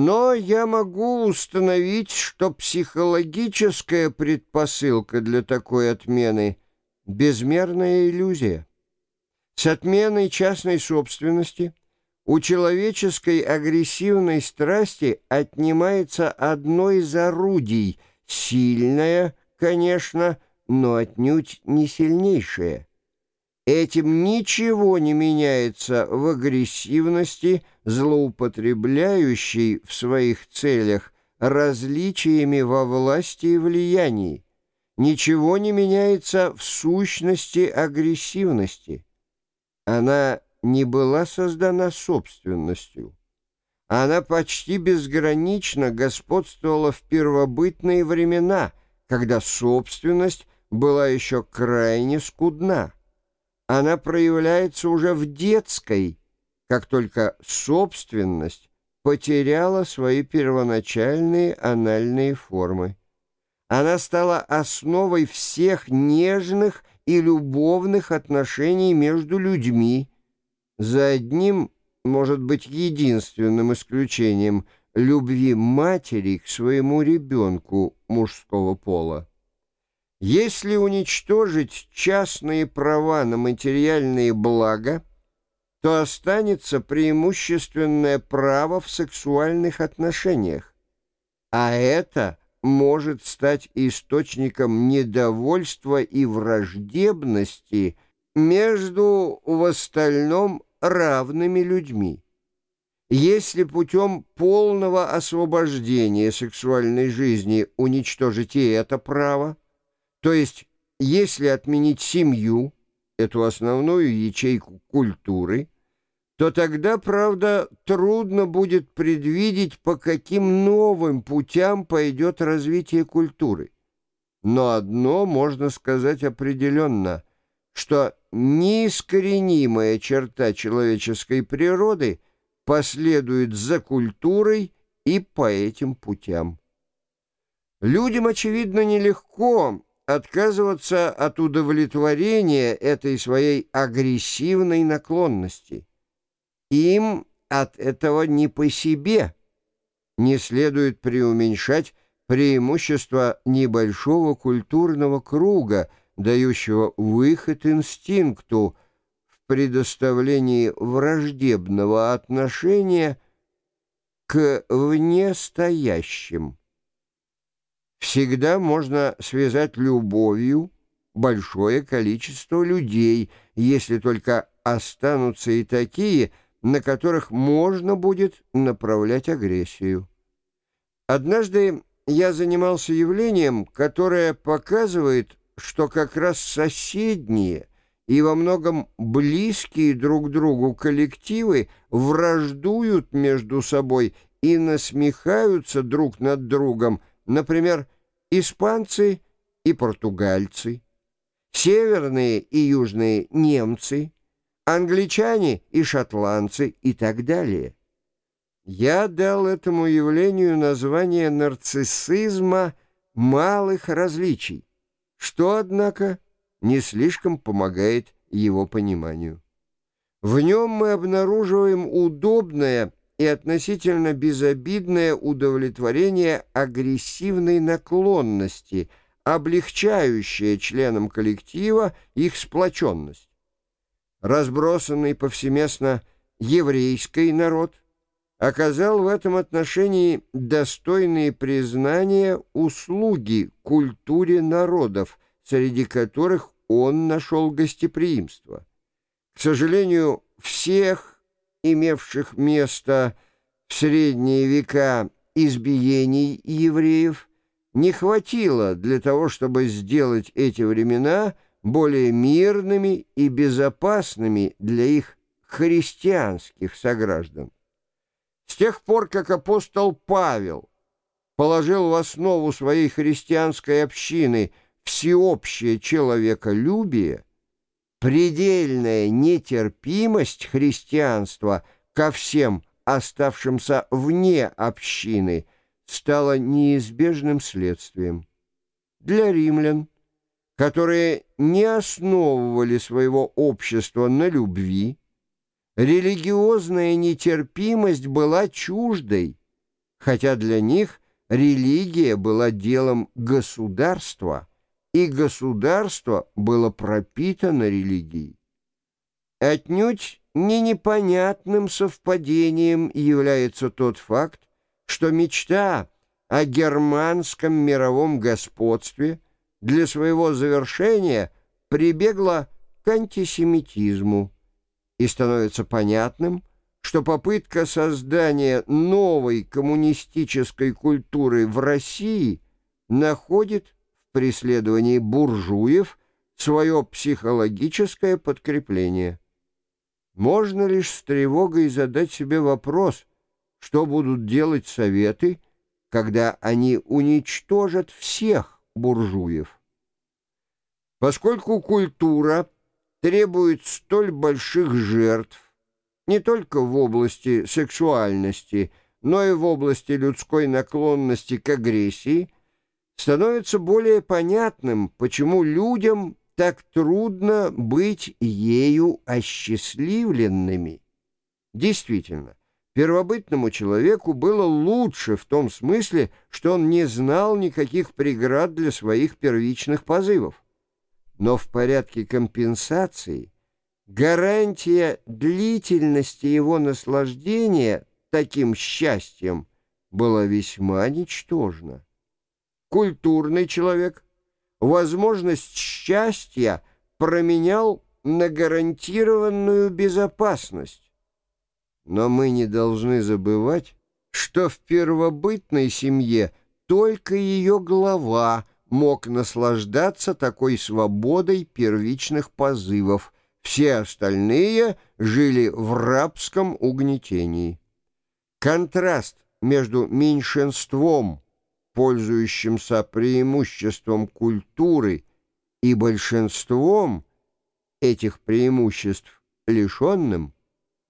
Но я могу установить, что психологическая предпосылка для такой отмены — безмерная иллюзия. С отменой частной собственности у человеческой агрессивной страсти отнимается одно из орудий, сильное, конечно, но отнюдь не сильнейшее. Этим ничего не меняется в агрессивности, злоупотребляющей в своих целях различиями во власти и влиянии. Ничего не меняется в сущности агрессивности. Она не была создана собственностью. Она почти безгранично господствовала в первобытные времена, когда собственность была еще крайне скудна. Она проявляется уже в детской, как только собственность потеряла свои первоначальные анальные формы. Она стала основой всех нежных и любовных отношений между людьми, за одним, может быть, единственным исключением любви матери к своему ребенку мужского пола. Если уничтожить частные права на материальные блага, то останется преимущественное право в сексуальных отношениях, а это – может стать источником недовольства и враждебности между в остальном равными людьми. Если путем полного освобождения сексуальной жизни уничтожить и это право, то есть если отменить семью, эту основную ячейку культуры, то тогда, правда, трудно будет предвидеть, по каким новым путям пойдет развитие культуры. Но одно можно сказать определенно, что неискоренимая черта человеческой природы последует за культурой и по этим путям. Людям, очевидно, нелегко отказываться от удовлетворения этой своей агрессивной наклонности. Им от этого не по себе. Не следует преуменьшать преимущество небольшого культурного круга, дающего выход инстинкту в предоставлении враждебного отношения к внестоящим. Всегда можно связать любовью большое количество людей, если только останутся и такие – на которых можно будет направлять агрессию. Однажды я занимался явлением, которое показывает, что как раз соседние и во многом близкие друг другу коллективы враждуют между собой и насмехаются друг над другом, например, испанцы и португальцы, северные и южные немцы, англичане и шотландцы и так далее. Я дал этому явлению название нарциссизма малых различий, что, однако, не слишком помогает его пониманию. В нем мы обнаруживаем удобное и относительно безобидное удовлетворение агрессивной наклонности, облегчающее членам коллектива их сплоченность разбросанный повсеместно еврейский народ, оказал в этом отношении достойные признания услуги культуре народов, среди которых он нашел гостеприимство. К сожалению, всех имевших место в средние века избиений евреев не хватило для того, чтобы сделать эти времена – более мирными и безопасными для их христианских сограждан. С тех пор, как апостол Павел положил в основу своей христианской общины всеобщее человеколюбие, предельная нетерпимость христианства ко всем оставшимся вне общины стала неизбежным следствием. Для римлян – которые не основывали своего общества на любви, религиозная нетерпимость была чуждой, хотя для них религия была делом государства, и государство было пропитано религией. Отнюдь не непонятным совпадением является тот факт, что мечта о германском мировом господстве для своего завершения прибегла к антисемитизму и становится понятным, что попытка создания новой коммунистической культуры в России находит преследовании буржуев свое психологическое подкрепление. Можно лишь с тревогой задать себе вопрос, что будут делать Советы, когда они уничтожат всех буржуев. Поскольку культура требует столь больших жертв, не только в области сексуальности, но и в области людской наклонности к агрессии, становится более понятным, почему людям так трудно быть ею осчастливленными. Действительно, первобытному человеку было лучше в том смысле, что он не знал никаких преград для своих первичных позывов. Но в порядке компенсации гарантия длительности его наслаждения таким счастьем была весьма ничтожна. Культурный человек — возможность счастья променял на гарантированную безопасность. Но мы не должны забывать, что в первобытной семье только ее глава мог наслаждаться такой свободой первичных позывов, все остальные жили в рабском угнетении. Контраст между меньшинством пользующимся преимуществом культуры и большинством этих преимуществ лишенным,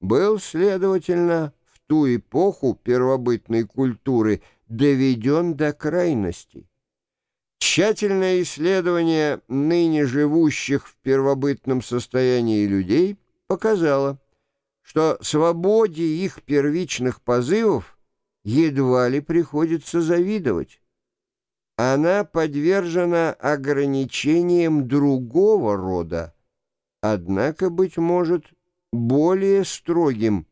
был, следовательно, в ту эпоху первобытной культуры доведен до крайности. Тщательное исследование ныне живущих в первобытном состоянии людей показало, что свободе их первичных позывов едва ли приходится завидовать. Она подвержена ограничениям другого рода, однако, быть может, более строгим,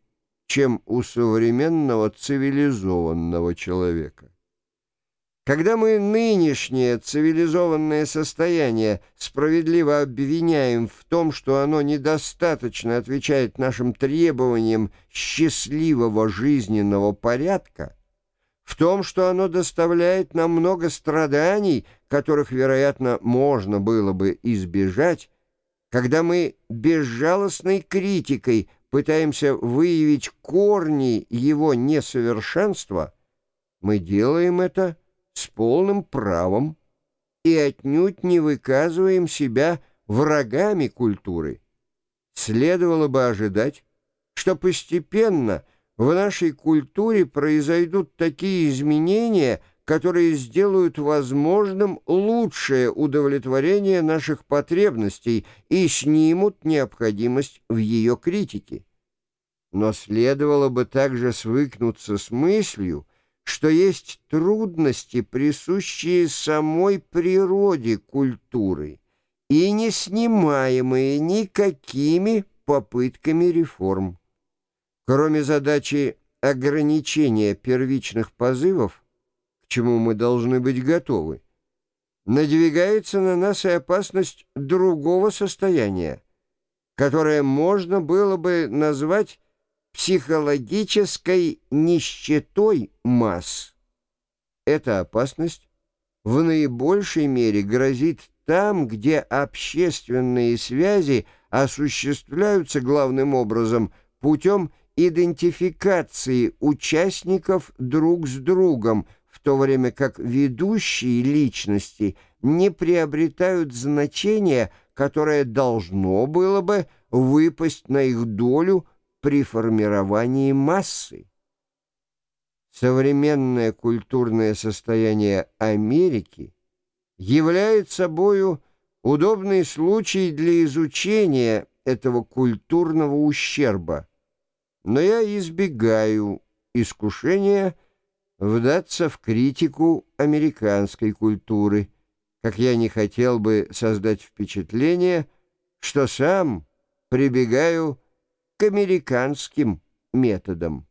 чем у современного цивилизованного человека. Когда мы нынешнее цивилизованное состояние справедливо обвиняем в том, что оно недостаточно отвечает нашим требованиям счастливого жизненного порядка, в том, что оно доставляет нам много страданий, которых, вероятно, можно было бы избежать, когда мы безжалостной критикой пытаемся выявить корни его несовершенства, мы делаем это – с полным правом и отнюдь не выказываем себя врагами культуры. Следовало бы ожидать, что постепенно в нашей культуре произойдут такие изменения, которые сделают возможным лучшее удовлетворение наших потребностей и снимут необходимость в ее критике. Но следовало бы также свыкнуться с мыслью, что есть трудности, присущие самой природе культуры и не снимаемые никакими попытками реформ. Кроме задачи ограничения первичных позывов, к чему мы должны быть готовы, надвигается на нас и опасность другого состояния, которое можно было бы назвать психологической нищетой масс. Эта опасность в наибольшей мере грозит там, где общественные связи осуществляются главным образом путем идентификации участников друг с другом, в то время как ведущие личности не приобретают значения, которое должно было бы выпасть на их долю при формировании массы. Современное культурное состояние Америки является собою удобный случай для изучения этого культурного ущерба, но я избегаю искушения вдаться в критику американской культуры, как я не хотел бы создать впечатление, что сам прибегаю к американским методам.